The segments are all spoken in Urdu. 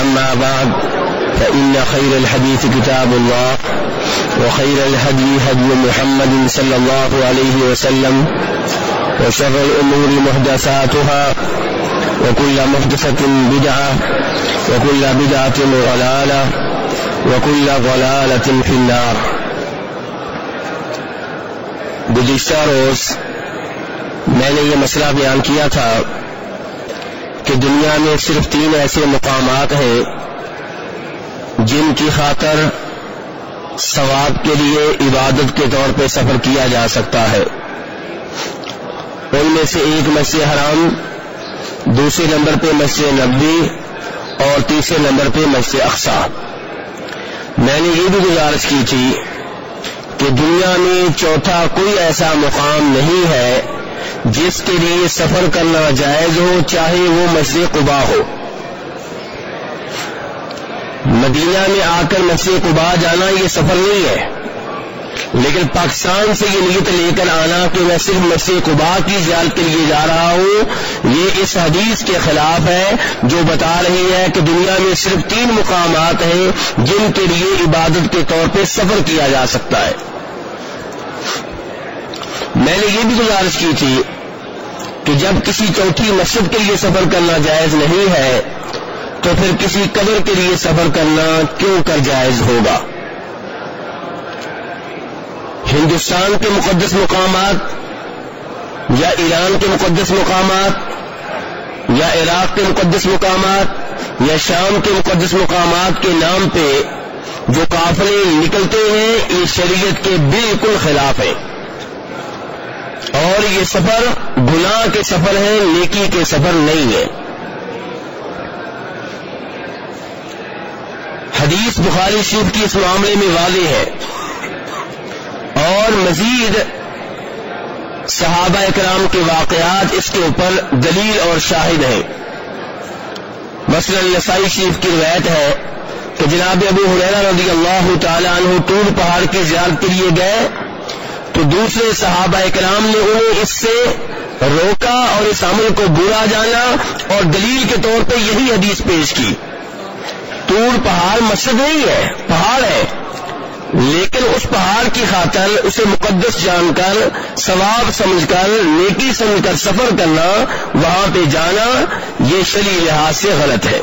أما بعد، فإن خير الحديث كتاب الله، وخير الهدي هدي محمد صلى الله عليه وسلم، وشر الأمور محدثاتها، وكل محدثة بدعة، وكل بدعة غلالة وكل غلالة في النار. گزشتہ روز میں نے یہ مسئلہ بیان کیا تھا کہ دنیا میں صرف تین ایسے مقامات ہیں جن کی خاطر ثواب کے لیے عبادت کے طور پہ سفر کیا جا سکتا ہے۔ ان میں سے ایک مسجد حرام، دوسرے نمبر پہ مسجد نبی اور تیسرے نمبر پہ مسجد اقسا میں نے یہ بھی گزارش کی تھی کہ دنیا میں چوتھا کوئی ایسا مقام نہیں ہے جس کے لیے سفر کرنا جائز ہو، چاہے وہ مسجد قبا ہو۔ مدینہ میں آ کر مسجد قبا جانا یہ سفر نہیں ہے۔ لیکن پاکستان سے یہ نیت لے کر آنا کہ میں صرف مسجد قبا کی زیارت کے لیے جا رہا ہوں، یہ اس حدیث کے خلاف ہے جو بتا رہی ہے کہ دنیا میں صرف تین مقامات ہیں جن کے لیے عبادت کے طور پہ سفر کیا جا سکتا ہے۔ میں نے یہ بھی گزارش کی تھی کہ جب کسی چوتھی مسجد کے لیے سفر کرنا جائز نہیں ہے، تو پھر کسی قبر کے لیے سفر کرنا کیوں کر جائز ہوگا؟ ہندوستان کے مقدس مقامات یا ایران کے مقدس مقامات یا عراق کے مقدس مقامات یا شام کے مقدس مقامات کے نام پہ جو قافلے نکلتے ہیں، یہ شریعت کے بالکل خلاف ہیں۔ اور یہ سفر گناہ کے سفر ہے، نیکی کے سفر نہیں ہے۔ حدیث بخاری شریف کی اس معاملے میں واضح ہے۔ اور مزید صحابہ اکرام کے واقعات اس کے اوپر دلیل اور شاہد ہیں۔ مثلا نسائی شریف کی روایت ہے کہ جناب ابو حریرہ رضی اللہ تعالی عنہ ٹور پہاڑ کی زیارت کے لیے گئے۔ تو دوسرے صحابہ اکرام نے انہیں اس سے روکا اور اس عمل کو برا جانا اور دلیل کے طور پہ یہی حدیث پیش کی۔ تور پہاڑ مسجد نہیں ہے، پہاڑ ہے۔ لیکن اس پہاڑ کی خاطر اسے مقدس جان کر، ثواب سمجھ کر، نیکی سمجھ کر سفر کرنا، وہاں پہ جانا، یہ شری لحاظ سے غلط ہے۔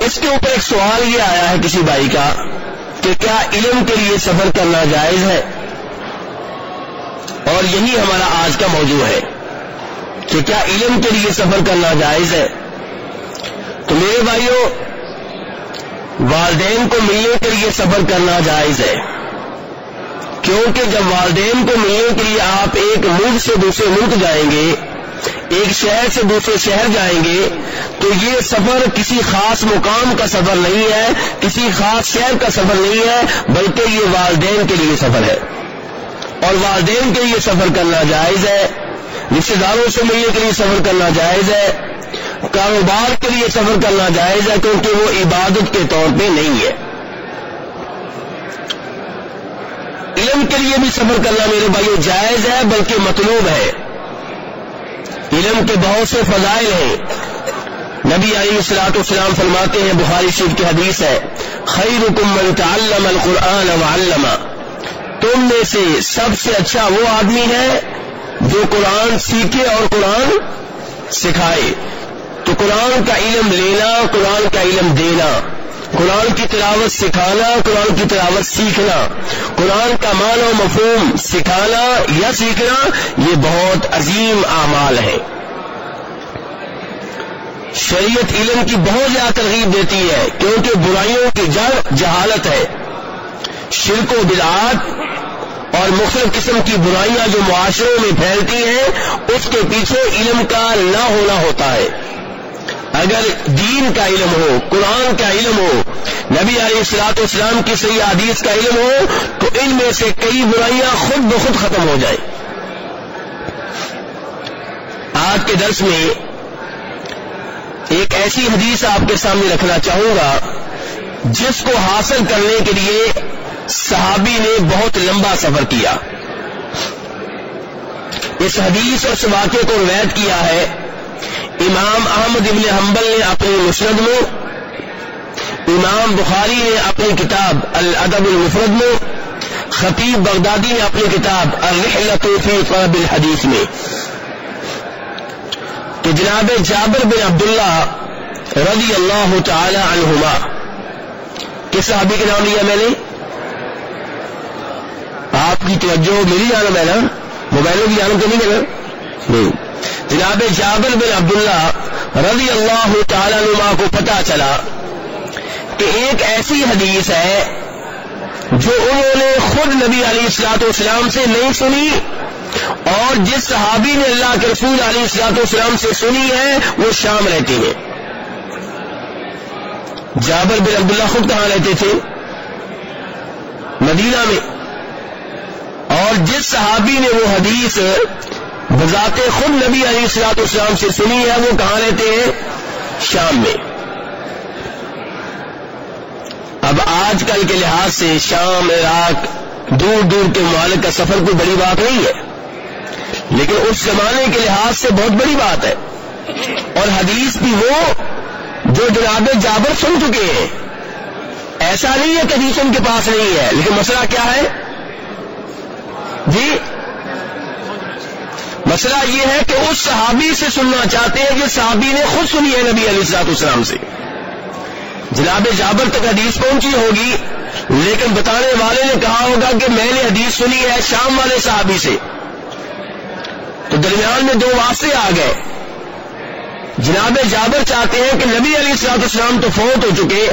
اس کے اوپر ایک سوال یہ آیا ہے کسی بھائی کا۔ کہ کیا علم کے لیے سفر کرنا جائز ہے؟ اور یہی ہمارا آج کا موضوع ہے کہ کیا علم کے لیے سفر کرنا جائز ہے؟ تو میرے بھائیوں، والدین کو ملنے کے لیے سفر کرنا جائز ہے۔ کیونکہ جب والدین کو ملنے کے لیے آپ ایک ملک سے دوسرے ملک جائیں گے ایک شہر سے دوسرے شہر جائیں گے، تو یہ سفر کسی خاص مقام کا سفر نہیں ہے، کسی خاص شہر کا سفر نہیں ہے، بلکہ یہ والدین کے لیے سفر ہے۔ اور والدین کے لیے سفر کرنا جائز ہے رشتے داروں سے ملنے کے لیے سفر کرنا جائز ہے، کاروبار کے لیے سفر کرنا جائز ہے، کیونکہ وہ عبادت کے طور پہ نہیں ہے۔ علم کے لیے بھی سفر کرنا میرے بھائیو جائز ہے، بلکہ مطلوب ہے۔ علم کے بہت سے فضائل ہیں۔ نبی علی السلاط اسلام فرماتے ہیں، بخاری شریف کی حدیث ہے خیر من تعلم القرآن وعلم تم میں سے سب سے اچھا وہ آدمی ہے جو قرآن سیکھے اور قرآن سکھائے۔ تو قرآن کا علم لینا، قرآن کا علم دینا۔ قرآن کی تلاوت سکھانا، قرآن کی تلاوت سیکھنا۔ قرآن کا مان و مفہوم سکھانا یا سیکھنا، یہ بہت عظیم اعمال ہے شریعت علم کی بہت زیادہ ترغیب دیتی ہے، کیونکہ برائیوں کی جڑ جہالت ہے۔ شرک و بدعات اور مختلف قسم کی برائیاں جو معاشروں میں پھیلتی ہیں، اس کے پیچھے علم کا نہ ہونا ہوتا ہے۔ اگر دین کا علم ہو، قرآن کا علم ہو، نبی علیہ السلاط اسلام کی صحیح حدیث کا علم ہو، تو ان میں سے کئی برائیاں خود بخود ختم ہو جائیں۔ آج کے درس میں ایک ایسی حدیث آپ کے سامنے رکھنا چاہوں گا، جس کو حاصل کرنے کے لیے صحابی نے بہت لمبا سفر کیا۔ اس حدیث اور اس واقعے کو روایت کیا ہے، امام احمد ابن حنبل نے اپنی مسند میں، امام بخاری نے اپنی کتاب الادب المفرد میں، خطیب بغدادی نے اپنی کتاب الرحلت فی طلب الحدیث میں۔ تو جناب جابر بن عبداللہ رضی اللہ تعالی عنہما، کس صحابی کے نام لیا میں نے؟ آپ کی توجہ میری جانا میں نا، موبائلوں کی جانب تو نہیں نہیں۔ جناب جابر بن عبداللہ رضی اللہ تعالی نما کو پتا چلا کہ ایک ایسی حدیث ہے جو انہوں نے خود نبی علی السلاط اسلام سے نہیں سنی اور جس صحابی نے اللہ کے رسول علی السلاط اسلام سے سنی ہے، وہ شام رہتی ہے۔ جابر بن عبداللہ خود کہاں رہتے تھے؟ مدینہ میں۔ اور جس صحابی نے وہ حدیث بذات خود نبی علی السلاط اسلام سے سنی ہے، وہ کہاں رہتے ہیں؟ شام میں۔ اب آج کل کے لحاظ سے شام، عراق دور دور کے ممالک کا سفر کوئی بڑی بات نہیں ہے۔ لیکن اس زمانے کے لحاظ سے بہت بڑی بات ہے۔ اور حدیث بھی وہ جو جناب جابر سن چکے ہیں۔ ایسا نہیں ہے کہ حدیث ان کے پاس نہیں ہے، لیکن مسئلہ کیا ہے؟ جی؟ مسئلہ یہ ہے کہ اس صحابی سے سننا چاہتے ہیں جس صحابی نے خود سنی ہے نبی علیہ السلاط اسلام سے۔ جناب جابر تک حدیث پہنچی ہوگی، لیکن بتانے والے نے کہا ہوگا کہ میں نے حدیث سنی ہے شام والے صحابی سے۔ تو درمیان میں دو واسطے آ گئے۔ جناب جابر چاہتے ہیں کہ نبی علی السلاط اسلام تو فوت ہو چکے۔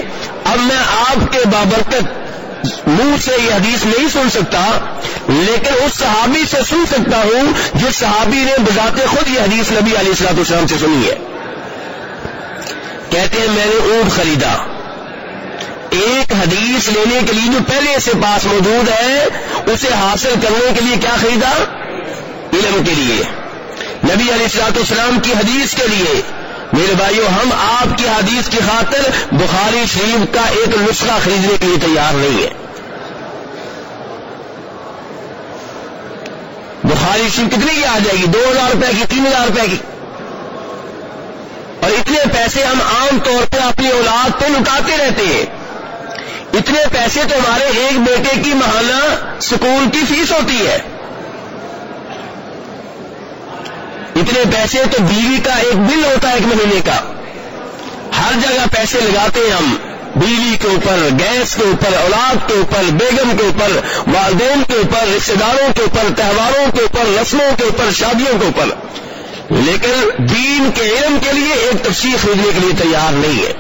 اب میں آپ کے بابرکت منہ سے یہ حدیث نہیں سن سکتا، لیکن اس صحابی سے سن سکتا ہوں جس صحابی نے بذات خود یہ حدیث نبی علیہ السلاط اسلام سے سنی ہے۔ کہتے ہیں میں نے اونٹ خریدا۔ ایک حدیث لینے کے لیے جو پہلے سے پاس موجود ہے، اسے حاصل کرنے کے لیے کیا خریدا؟ علم کے لیے۔ نبی علیہ السلاط اسلام کی حدیث کے لیے۔ میرے بھائیو، ہم آپ کی حدیث کی خاطر بخاری شریف کا ایک نسخہ خریدنے کے لیے تیار نہیں ہے بخاری شریف کتنے کی آ جائے گی؟ دو ہزار روپے کی، تین ہزار روپے کی۔ اور اتنے پیسے ہم عام طور پہ اپنی اولاد پہ لٹاتے رہتے ہیں۔ اتنے پیسے تو ہمارے ایک بیٹے کی ماہانہ سکول کی فیس ہوتی ہے۔ اتنے پیسے تو بیوی کا ایک بل ہوتا ہے ایک مہینے کا۔ ہر جگہ پیسے لگاتے ہیں ہم۔ بیوی کے اوپر، گیس کے اوپر، اولاد کے اوپر، بیگم کے اوپر، والدین کے اوپر رشتے داروں کے اوپر، تہواروں کے اوپر، رسموں کے اوپر، شادیوں کے اوپر۔ لیکن دین کے علم کے لیے ایک تفصیل خریدنے کے لیے تیار نہیں ہے۔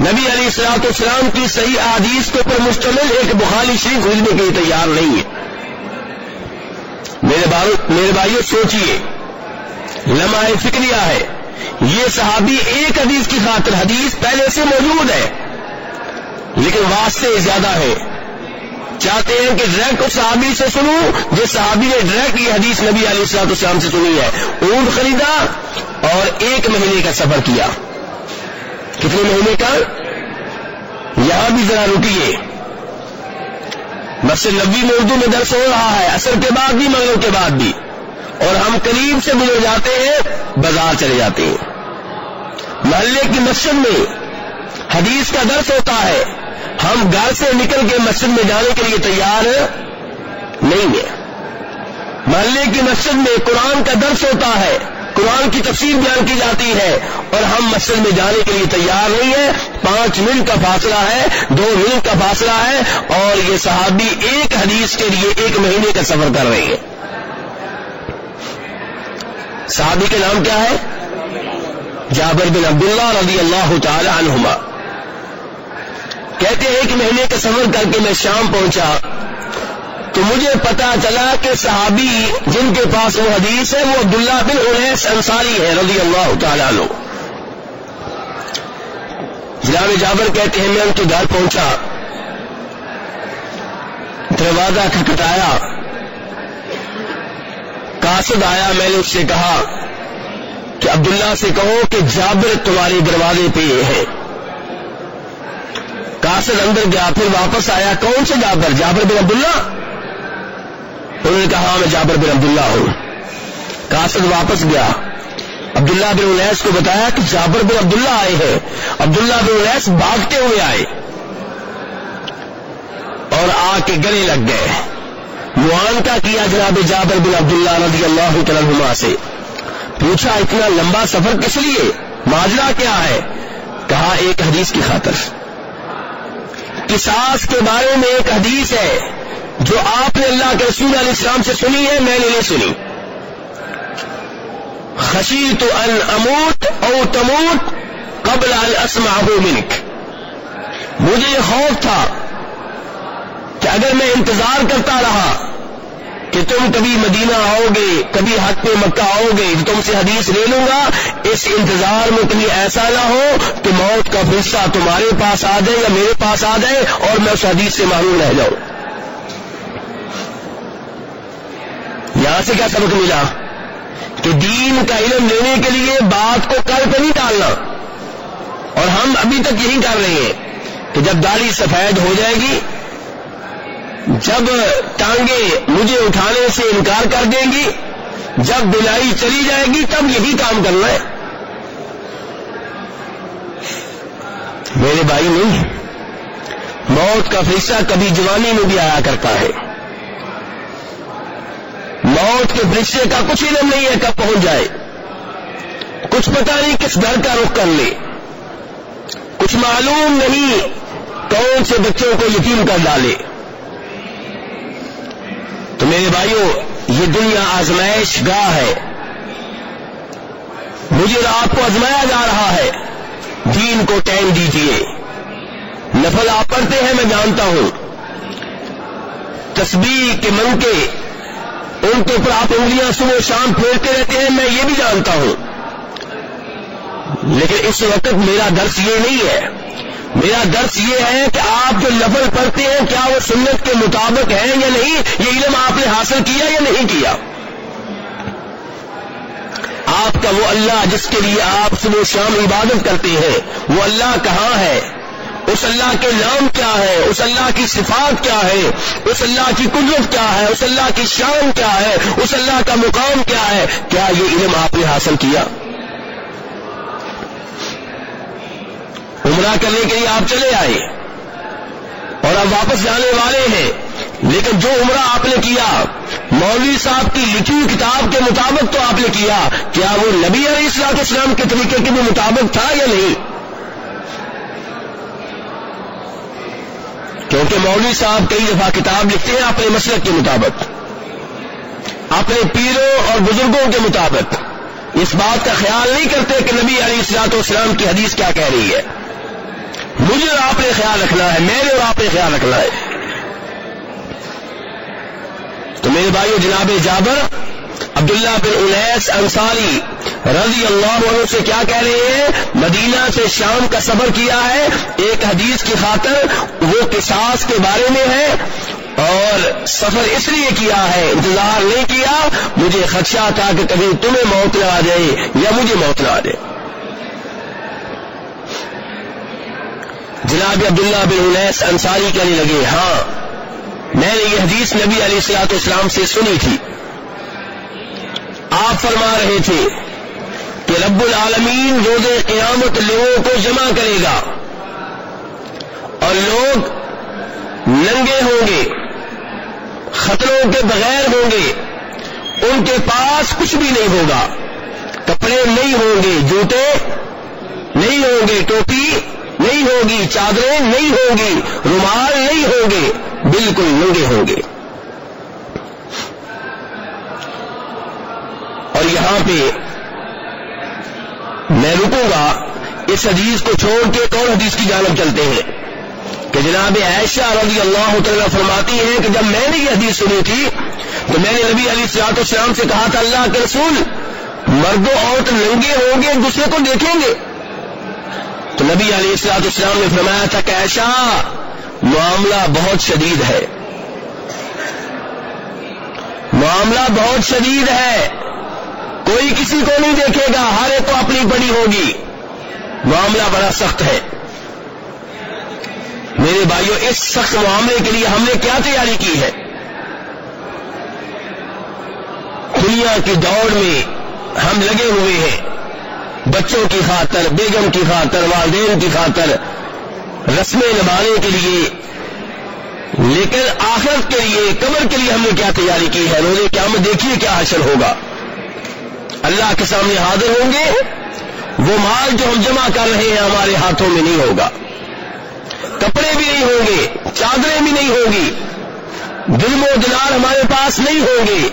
نبی علی السلاط اسلام کی صحیح عادیث کے اوپر مشتمل ایک بخاری شریف خریدنے کے لیے تیار نہیں ہے۔ میرے بھائیوں سوچئے۔ لمحہ فکریہ ہے۔ یہ صحابی ایک حدیث کی خاطر حدیث پہلے سے موجود ہے، لیکن واسطے زیادہ ہے۔ چاہتے ہیں کہ ڈائریکٹ اس صحابی سے سنوں، جس صحابی نے ڈائریکٹ یہ حدیث نبی علیہ السلاط اسلام سے سنی ہے۔ اونٹ خریدا اور ایک مہینے کا سفر کیا۔ کتنے مہینے کا؟ یہاں بھی ذرا رکیے۔ مسجد نبی میں اردو میں درس ہو رہا ہے اثر کے بعد بھی، مغرب کے بعد بھی۔ اور ہم قریب سے گزر جاتے ہیں، بازار چلے جاتے ہیں۔ محلے کی مسجد میں حدیث کا درس ہوتا ہے۔ ہم گھر سے نکل کے مسجد میں جانے کے لیے تیار نہیں ہے محلے کی مسجد میں قرآن کا درس ہوتا ہے۔ قرآن کی تفصیل بیان کی جاتی ہے اور ہم مسجد میں جانے کے لیے تیار نہیں ہے پانچ منٹ کا فاصلہ ہے، دو منٹ کا فاصلہ ہے اور یہ صحابی ایک حدیث کے لیے ایک مہینے کا سفر کر رہے ہیں۔ صحابی کے نام کیا ہے؟ جابر بن عبداللہ رضی اللہ تعالی عنہما۔ کہتے ہیں ایک مہینے کا سفر کر کے میں شام پہنچا۔ تو مجھے پتا چلا کہ صحابی جن کے پاس وہ حدیث ہے، وہ عبداللہ بن انیس انصاری ہے رضی اللہ تعالیٰ عنہ۔ جناب جابر کہتے ہیں، میں ان کے گھر پہنچا۔ دروازہ کھٹکھٹایا۔ کاسد آیا، میں نے اس سے کہا کہ عبداللہ سے کہو کہ جابر تمہارے دروازے پہ ہے۔ کاسد اندر گیا، پھر واپس آیا، کون سے جابر؟ جابر بن عبداللہ؟ انہوں نے کہا، میں جابر بن عبداللہ ہوں۔ کاسد واپس گیا۔ عبداللہ بن انیس کو بتایا کہ جابر بن عبداللہ آئے ہیں۔ عبداللہ بن انیس بھاگتے ہوئے آئے۔ اور آ کے گلے لگ گئے۔ معانکہ کیا جناب جابر بن عبداللہ رضی اللہ تعالیٰ سے؟ پوچھا، اتنا لمبا سفر کس لیے؟ ماجرا کیا ہے؟ کہا، ایک حدیث کی خاطر۔ کساس کے بارے میں ایک حدیث ہے۔ جو آپ نے اللہ کے رسول علیہ السلام سے سنی ہے، میں نے نہیں سنی۔ خشی تو ان اموت او تموت قبل الاسمع منک۔ مجھے یہ خوف تھا کہ اگر میں انتظار کرتا رہا کہ تم کبھی مدینہ آؤ گے، کبھی حق پہ مکہ آؤ گے تم سے حدیث لے لوں گا، اس انتظار میں کبھی ایسا نہ ہو کہ موت کا فرصہ تمہارے پاس آ جائے یا میرے پاس آ جائے اور میں اس حدیث سے معلوم رہ جاؤں۔ یہاں سے کیا سبق ملا؟ کہ دین کا علم لینے کے لیے بات کو کل پہ نہیں ڈالنا اور ہم ابھی تک یہی کر رہے ہیں کہ جب داڑھی سفید ہو جائے گی، جب ٹانگیں مجھے اٹھانے سے انکار کر دیں گی، جب بلائی چلی جائے گی، تب یہی کام کرنا ہے۔ میرے بھائی نہیں موت کا فرشہ کبھی جوانی میں بھی آیا کرتا ہے۔ موت کے فرشتے کا کچھ علم نہیں ہے کب پہنچ جائے۔ کچھ پتا نہیں کس گھر کا رخ کر لے۔ کچھ معلوم نہیں کون سے بچوں کو یقین کر ڈالے۔ تو میرے بھائیوں یہ دنیا آزمائش گاہ ہے۔ مجھے آپ کو آزمایا جا رہا ہے۔ دین کو ٹائم دیجیے نفل آپ پڑھتے ہیں، میں جانتا ہوں۔ تسبیح کے من کے ان کے اوپر آپ انگلیاں صبح شام پھیرتے رہتے ہیں، میں یہ بھی جانتا ہوں۔ لیکن اس وقت میرا درس یہ نہیں ہے۔ میرا درس یہ ہے کہ آپ جو لفظ پڑھتے ہیں، کیا وہ سنت کے مطابق ہے یا نہیں؟ یہ علم آپ نے حاصل کیا یا نہیں کیا؟ آپ کا وہ اللہ جس کے لیے آپ صبح شام عبادت کرتے ہیں، وہ اللہ کہاں ہے؟ اس اللہ کے نام کیا ہے؟ اس اللہ کی صفات کیا ہے؟ اس اللہ کی قدرت کیا ہے؟ اس اللہ کی شان کیا ہے؟ اس اللہ کا مقام کیا ہے؟ کیا یہ علم آپ نے حاصل کیا؟ عمرہ کرنے کے لیے آپ چلے آئے اور اب واپس جانے والے ہیں۔ لیکن جو عمرہ آپ نے کیا، مولوی صاحب کی لکھی کتاب کے مطابق تو آپ نے کیا۔ کیا وہ نبی علیہ السلام اسلام کے طریقے کے بھی مطابق تھا یا نہیں؟ کیونکہ مولوی صاحب کئی دفعہ کتاب لکھتے ہیں اپنے مسلک کے مطابق، اپنے پیروں اور بزرگوں کے مطابق۔ اس بات کا خیال نہیں کرتے کہ نبی علیہ السلاط اسلام کی حدیث کیا کہہ رہی ہے۔ مجھے اور آپ نے خیال رکھنا ہے، میرے اور آپ نے خیال رکھنا ہے۔ تو میرے بھائیو، جناب جابر عبداللہ بن انیس انصاری رضی اللہ عنہ سے کیا کہہ رہے ہیں؟ مدینہ سے شام کا سفر کیا ہے، ایک حدیث کی خاطر وہ قصاص کے بارے میں ہے اور سفر اس لیے کیا ہے، انتظار نہیں کیا، مجھے خدشہ تھا کہ کبھی تمہیں موت نہ آ جائے یا مجھے موت نہ آ جائے۔ جناب عبداللہ بن انیس انصاری کہنے لگے ہاں میں نے یہ حدیث نبی علیہ السلاط اسلام سے سنی تھی۔ آپ فرما رہے تھے کہ رب العالمین روز قیامت لوگوں کو جمع کرے گا اور لوگ ننگے ہوں گے، خطروں کے بغیر ہوں گے، ان کے پاس کچھ بھی نہیں ہوگا، کپڑے نہیں ہوں گے، جوتے نہیں ہوں گے، ٹوپی نہیں ہوگی، چادریں نہیں ہوں گی، رومال نہیں ہوں گے، بالکل ننگے ہوں گے۔ اور یہاں پہ میں رکوں گا، اس حدیث کو چھوڑ کے ایک اور حدیث کی جانب چلتے ہیں۔ کہ جناب عائشہ رضی اللہ تعالیٰ فرماتی ہیں کہ جب میں نے یہ حدیث سنی تھی، تو میں نے نبی علی سیاط السلام سے کہا تھا، اللہ کے رسول، مرد و عورت ننگے ہوں گے، ایک دوسرے کو دیکھیں گے۔ تو نبی علیہ السلاط اسلام نے فرمایا تھا کہ ایسا معاملہ بہت شدید ہے۔ معاملہ بہت شدید ہے۔ کوئی کسی کو نہیں دیکھے گا، ہر ایک کو اپنی بڑی ہوگی۔ معاملہ بڑا سخت ہے۔ میرے بھائیوں اس سخت معاملے کے لیے ہم نے کیا تیاری کی ہے؟ دنیا کی دوڑ میں ہم لگے ہوئے ہیں۔ بچوں کی خاطر، بیگم کی خاطر، والدین کی خاطر، رسمیں نبھانے کے لیے۔ لیکن آخرت کے لیے، قبر کے لیے ہم نے کیا تیاری کی ہے؟ روزے کیا ہم دیکھیے کیا حاصل ہوگا۔ اللہ کے سامنے حاضر ہوں گے، وہ مال جو ہم جمع کر رہے ہیں ہمارے ہاتھوں میں نہیں ہوگا۔ کپڑے بھی نہیں ہوں گے، چادریں بھی نہیں ہوں گی۔ دل و دلار ہمارے پاس نہیں ہوں گے۔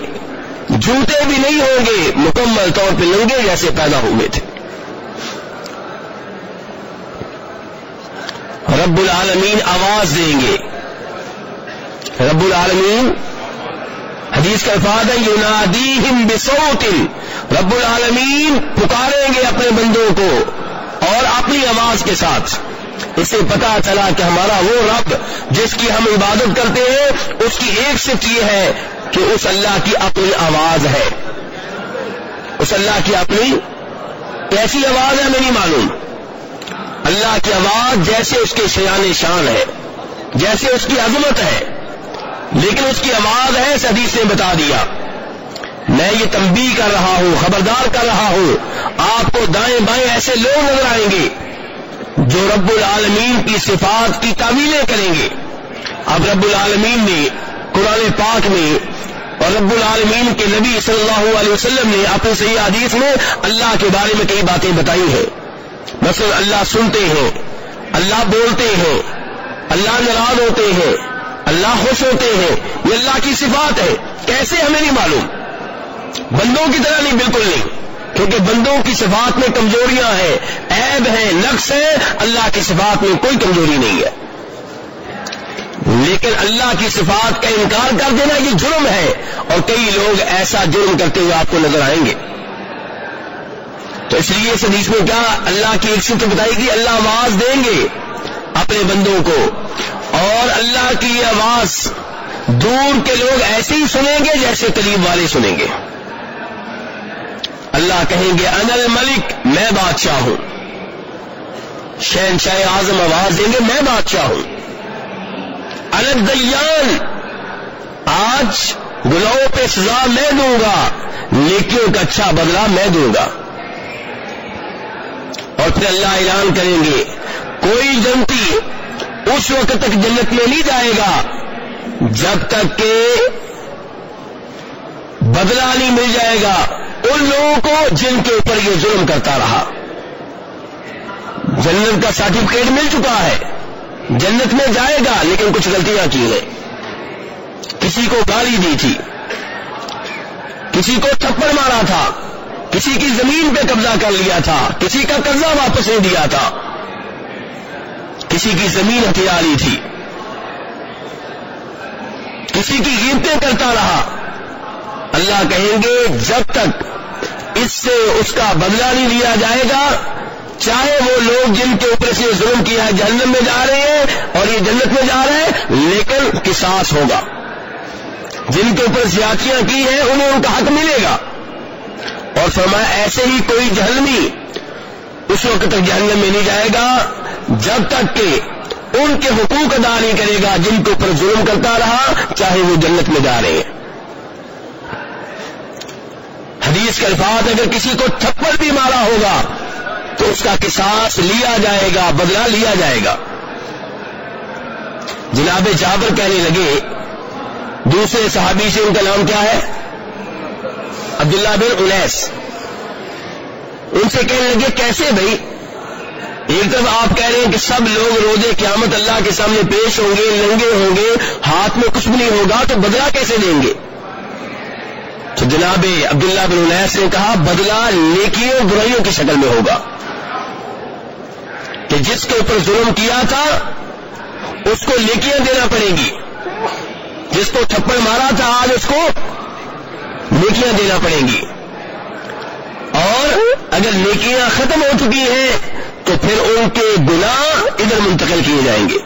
جوتے بھی نہیں ہوں گے۔ مکمل طور پہ لنگے جیسے پیدا ہوئے تھے۔ رب العالمین آواز دیں گے۔ رب العالمین حدیث کا الفاظ ہے یونادیہم بصوت۔ رب العالمین پکاریں گے اپنے بندوں کو اور اپنی آواز کے ساتھ۔ اسے پتا چلا کہ ہمارا وہ رب جس کی ہم عبادت کرتے ہیں، اس کی ایک صفت یہ ہے کہ اس اللہ کی اپنی آواز ہے۔ اس اللہ کی اپنی کیسی آواز ہے ہمیں نہیں معلوم؟ اللہ کی آواز جیسے اس کے شیان شان ہے، جیسے اس کی عظمت ہے۔ لیکن اس کی آواز ہے، اس حدیث نے بتا دیا۔ میں یہ تنبیہ کر رہا ہوں، خبردار کر رہا ہوں۔ آپ کو دائیں بائیں ایسے لوگ نظر آئیں گے جو رب العالمین کی صفات کی تعمیلیں کریں گے۔ اب رب العالمین نے قرآن پاک میں اور رب العالمین کے نبی صلی اللہ علیہ وسلم نے اپنے صحیح حدیث میں اللہ کے بارے میں کئی باتیں بتائی ہیں۔ مثلا اللہ سنتے ہیں، اللہ بولتے ہیں، اللہ ناراض ہوتے ہیں۔ اللہ خوش ہوتے ہیں، یہ اللہ کی صفات ہے، کیسے ہمیں نہیں معلوم؟ بندوں کی طرح نہیں، بالکل نہیں۔ کیونکہ بندوں کی صفات میں کمزوریاں ہیں، عیب ہیں، نقص ہیں، اللہ کی صفات میں کوئی کمزوری نہیں ہے۔ لیکن اللہ کی صفات کا انکار کر دینا یہ جرم ہے، اور کئی لوگ ایسا جرم کرتے ہوئے آپ کو نظر آئیں گے۔ تو اس لیے اس حدیث میں کیا اللہ کی ایک صفت بتائی گی اللہ آواز دیں گے۔ اپنے بندوں کو۔ اور اللہ کی آواز دور کے لوگ ایسے ہی سنیں گے جیسے قریب والے سنیں گے۔ اللہ کہیں گے ان الملک، میں بادشاہ ہوں۔ شہنشاہ اعظم آواز دیں گے، میں بادشاہ ہوں۔ الدیان، آج گناہوں پہ سزا میں دوں گا، نیکیوں کا اچھا بدلہ میں دوں گا۔ اور پھر اللہ اعلان کریں گے کوئی جنتی اس وقت تک جنت میں نہیں جائے گا جب تک کہ بدلہ نہیں مل جائے گا ان لوگوں کو جن کے اوپر یہ ظلم کرتا رہا۔ جنت کا سرٹیفکیٹ مل چکا ہے۔ جنت میں جائے گا، لیکن کچھ غلطیاں کی ہیں۔ کسی کو گالی دی تھی۔ کسی کو تھپڑ مارا تھا۔ کسی کی زمین پہ قبضہ کر لیا تھا۔ کسی کا قبضہ واپس نہیں دیا تھا۔ کسی کی زمین ہتھیار لی تھی۔ کسی کی قیمتیں کرتا رہا۔ اللہ کہیں گے، جب تک اس سے اس کا بدلہ نہیں لیا جائے گا، چاہے وہ لوگ جن کے اوپر سے ظلم کیا ہے، جہنم میں جا رہے ہیں اور یہ جنت میں جا رہے ہیں، لیکن کساس ہوگا۔ جن کے اوپر زیادتیاں کی ہیں، انہیں ان کا حق ملے گا۔ اور فرمایا، ایسے ہی کوئی جہنمی اس وقت تک جہنم میں نہیں جائے گا۔ جب تک کہ ان کے حقوق ادا نہیں کرے گا جن کے اوپر ظلم کرتا رہا، چاہے وہ جنت میں جا رہے ہیں۔ حدیث کے الفاظ، اگر کسی کو تھپڑ بھی مارا ہوگا، تو اس کا قصاص لیا جائے گا، بدلہ لیا جائے گا۔ جناب جابر کہنے لگے، دوسرے صحابی سے ان کا نام کیا ہے؟ عبداللہ بن انیس۔ ان سے کہنے لگے، کیسے بھائی؟ ایک طرف آپ کہہ رہے ہیں کہ سب لوگ روزے قیامت اللہ کے سامنے پیش ہوں گے، لنگے ہوں گے، ہاتھ میں کچھ بھی نہیں ہوگا، تو بدلہ کیسے دیں گے؟ تو جناب عبداللہ بن انیس نے کہا، بدلہ نیکیوں، برائیوں کی شکل میں ہوگا۔ کہ جس کے اوپر ظلم کیا تھا، اس کو نیکیاں دینا پڑے گی۔ جس کو تھپڑ مارا تھا، آج اس کو نیکیاں دینا پڑیں گی۔ اور اگر نیکیاں ختم ہو چکی ہیں تو پھر ان کے گناہ ادھر منتقل کیے جائیں گے۔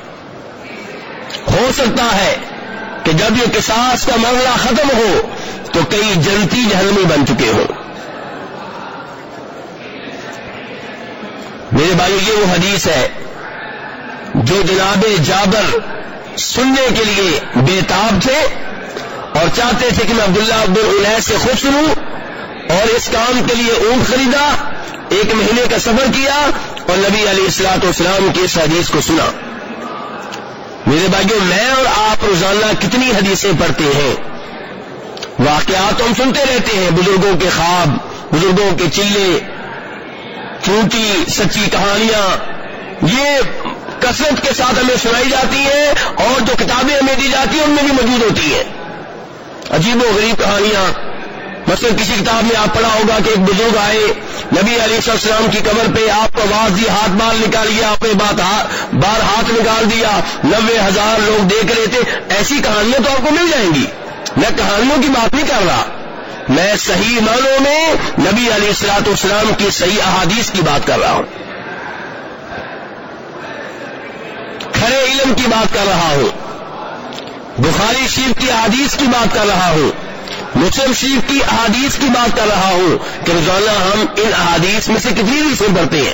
ہو سکتا ہے کہ جب یہ قصاص کا معاملہ ختم ہو تو کئی جنتی جہنمی بن چکے ہوں۔ میرے بھائی یہ وہ حدیث ہے جو جناب جابر سننے کے لیے بےتاب تھے اور چاہتے تھے کہ میں عبداللہ عبد العلیہ سے خوش سنوں اور اس کام کے لیے اونٹ خریدا، ایک مہینے کا سفر کیا اور نبی علی السلاط اسلام کی اس حدیث کو سنا۔ میرے بھائیوں میں اور آپ روزانہ کتنی حدیثیں پڑھتے ہیں؟ واقعات ہم سنتے رہتے ہیں، بزرگوں کے خواب، بزرگوں کے چلے چونٹی سچی کہانیاں۔ یہ کثرت کے ساتھ ہمیں سنائی جاتی ہیں اور جو کتابیں ہمیں دی جاتی ہیں، ان میں بھی موجود ہوتی ہیں۔ عجیب و غریب کہانیاں۔ مثلا کسی کتاب میں آپ پڑھا ہوگا کہ ایک بزرگ آئے، نبی علیہ السلام کی قبر پہ آپ کو آواز دی ہاتھ بال نکالیے آپ نے بات بار ہاتھ نکال دیا نبے ہزار لوگ دیکھ رہے تھے، ایسی کہانیاں تو آپ کو مل جائیں گی۔ میں کہانیوں کی بات نہیں کر رہا۔ میں صحیح معنوں میں نبی علیہ السلاط اسلام کی صحیح احادیث کی بات کر رہا ہوں۔ کھڑے علم کی بات کر رہا ہوں۔ بخاری شریف کی احادیث کی بات کر رہا ہوں۔ مسلم شریف کی احادیث کی بات کر رہا ہوں کہ روزانہ ہم ان احادیث میں سے کتنی ریسیں پڑھتے ہیں۔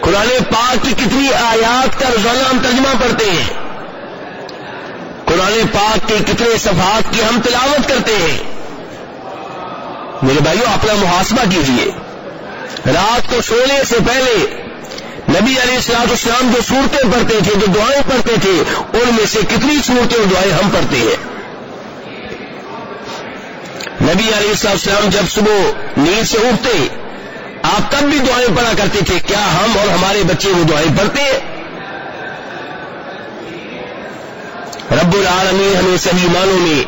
قرآن پاک کی کتنی آیات کا روزانہ ہم ترجمہ پڑھتے ہیں۔ قرآن پاک کے کتنے صفحات کی ہم تلاوت کرتے ہیں۔ میرے بھائیوں اپنا محاسبہ کیجیے رات کو سونے سے پہلے نبی علیہ السلاط اسلام جو صورتیں پڑھتے تھے، جو دعائیں پڑھتے تھے، ان میں سے کتنی صورتیں اور دعائیں ہم پڑھتے ہیں۔ نبی علیہ السلام جب صبح نیند سے اٹھتے، آپ تب بھی دعائیں پڑھا کرتے تھے، کیا ہم اور ہمارے بچے وہ دعائیں پڑھتے؟ ہیں رب العالمین ہمیں صحیح معنوں میں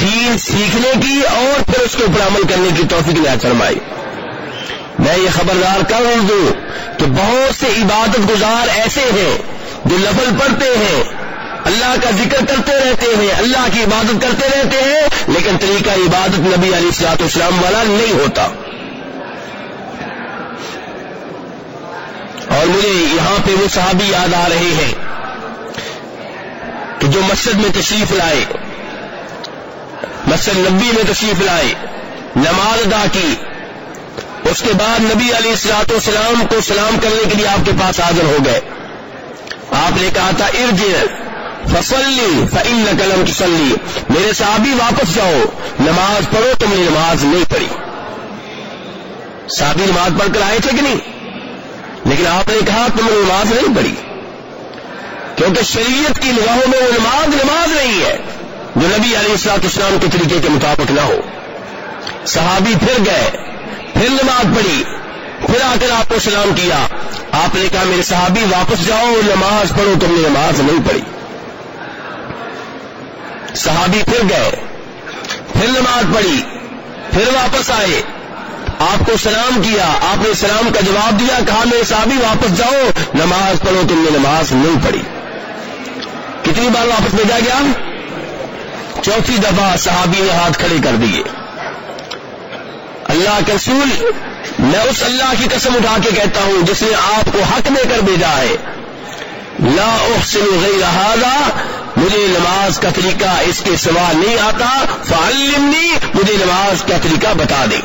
دین سیکھنے کی اور پھر اس کے اوپر عمل کرنے کی توفیق نہ فرمائی۔ میں یہ خبردار کر دوں کہ بہت سے عبادت گزار ایسے ہیں جو لفظ پڑھتے ہیں اللہ کا ذکر کرتے رہتے ہیں، اللہ کی عبادت کرتے رہتے ہیں، لیکن طریقہ عبادت نبی علی سلاط اسلام والا نہیں ہوتا۔ اور مجھے یہاں پہ وہ صحابی یاد آ رہے ہیں کہ جو مسجد میں تشریف لائے، مسجد نبی میں تشریف لائے، نماز ادا کی، اس کے بعد نبی علی السلاط والسلام کو سلام کرنے کے لیے آپ کے پاس حاضر ہو گئے۔ آپ نے کہا تھا ارج فصلی فعل قلم تسلی میرے صحابی واپس جاؤ۔ نماز پڑھو، تم نے نماز نہیں پڑھی۔ صحابی نماز پڑھ کر آئے تھے کہ نہیں؟ لیکن آپ نے کہا، تم نے نماز نہیں پڑھی۔ کیونکہ شریعت کی نگاہوں میں وہ نماز نماز نہیں ہے جو نبی علیہ السلاط اسلام کے طریقے کے مطابق نہ ہو۔ صحابی پھر گئے، پھر نماز پڑھی، پھر آ کر آپ کو سلام کیا۔ آپ نے کہا، میرے صحابی واپس جاؤ، نماز پڑھو، تم نے نماز نہیں پڑھی۔ صحابی پھر گئے، پھر نماز پڑھی، پھر واپس آئے۔ آپ کو سلام کیا، آپ نے سلام کا جواب دیا، کہا میرے صحابی واپس جاؤ، نماز پڑھو، تم نے نماز نہیں پڑھی۔ کتنی بار واپس بھیجا گیا؟ چوتھی دفعہ صحابی نے ہاتھ کھڑے کر دیے۔ اللہ کے رسول، میں اس اللہ کی قسم اٹھا کے کہتا ہوں، جس نے آپ کو حق دے کر بھیجا ہے۔ لا احسن غیر هذا مجھے نماز کا طریقہ اس کے سوا نہیں آتا، فعلمنی، مجھے نماز کا طریقہ بتا دے۔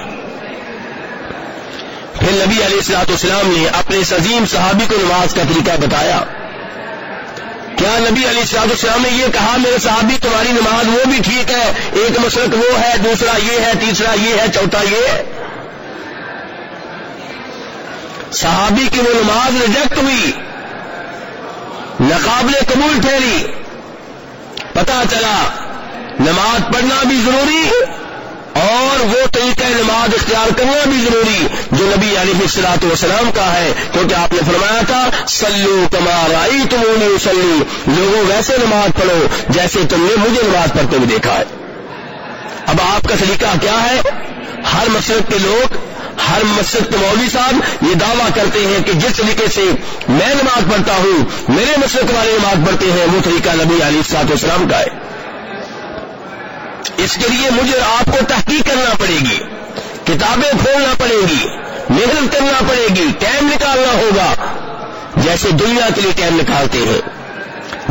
پھر نبی علیہ السلاط اسلام نے اپنے عظیم صحابی کو نماز کا طریقہ بتایا۔ کیا نبی علی صاحب السلام نے یہ کہا، میرے صحابی، تمہاری نماز وہ بھی ٹھیک ہے، ایک مسلک وہ ہے، دوسرا یہ ہے، تیسرا یہ ہے، چوتھا یہ ہے؟ صحابی کی وہ نماز ریجیکٹ ہوئی، نقابل قبول ٹھہری۔ پتا چلا، نماز پڑھنا بھی ضروری اور وہ طریقہ نماز اختیار کرنا بھی ضروری، جو نبی علیہ السلاط وسلام کا ہے۔ کیونکہ آپ نے فرمایا تھا سلو کمار آئی تم سلو لوگوں ویسے نماز پڑھو جیسے تم نے مجھے نماز پڑھتے ہوئے دیکھا ہے۔ اب آپ کا طریقہ کیا ہے؟ ہر مسجد کے لوگ ہر مسجد کے مولوی صاحب یہ دعویٰ کرتے ہیں کہ جس طریقے سے میں نماز پڑھتا ہوں، میرے مسجد والے نماز پڑھتے ہیں، وہ طریقہ نبی علیہ السلاط وسلام کا ہے۔ اس کے لیے مجھے آپ کو تحقیق کرنا پڑے گی، کتابیں کھولنا پڑے گی، محنت کرنا پڑے گی، ٹائم نکالنا ہوگا۔ جیسے دنیا کے لیے ٹائم نکالتے ہیں۔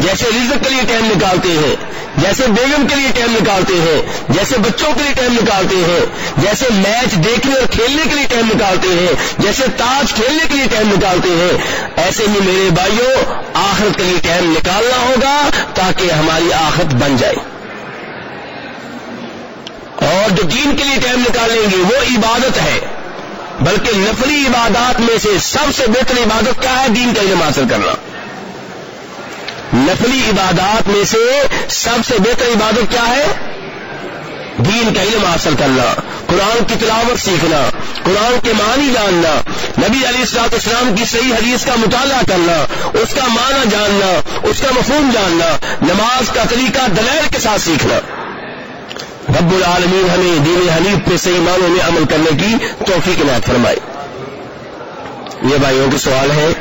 جیسے رزق کے لیے ٹائم نکالتے ہیں، جیسے بیگم کے لیے ٹائم نکالتے ہیں، جیسے بچوں کے لیے ٹائم نکالتے ہیں، جیسے میچ دیکھنے اور کھیلنے کے لیے ٹائم نکالتے ہیں، جیسے تاج کھیلنے کے لیے ٹائم نکالتے ہیں۔ ایسے ہی میرے بھائیوں آخرت کے لیے ٹائم نکالنا ہوگا تاکہ ہماری آخرت بن جائے۔ اور جو دین کے لیے ٹائم نکالیں گے، وہ عبادت ہے۔ بلکہ نفلی عبادات میں سے سب سے بہتر عبادت کیا ہے؟ دین کا علم حاصل کرنا۔ نفلی عبادات میں سے سب سے بہتر عبادت کیا ہے؟ دین کا علم حاصل کرنا، قرآن کی تلاوت سیکھنا، قرآن کے معنی جاننا، نبی علی السلاط اسلام کی صحیح حدیث کا مطالعہ کرنا، اس کا معنی جاننا، اس کا مفہوم جاننا، نماز کا طریقہ دلیر کے ساتھ سیکھنا۔ رب العالمین ہمیں دین حنیف پہ صحیح معنوں میں عمل کرنے کی توفیق نات فرمائی یہ بھائیوں کے سوال ہے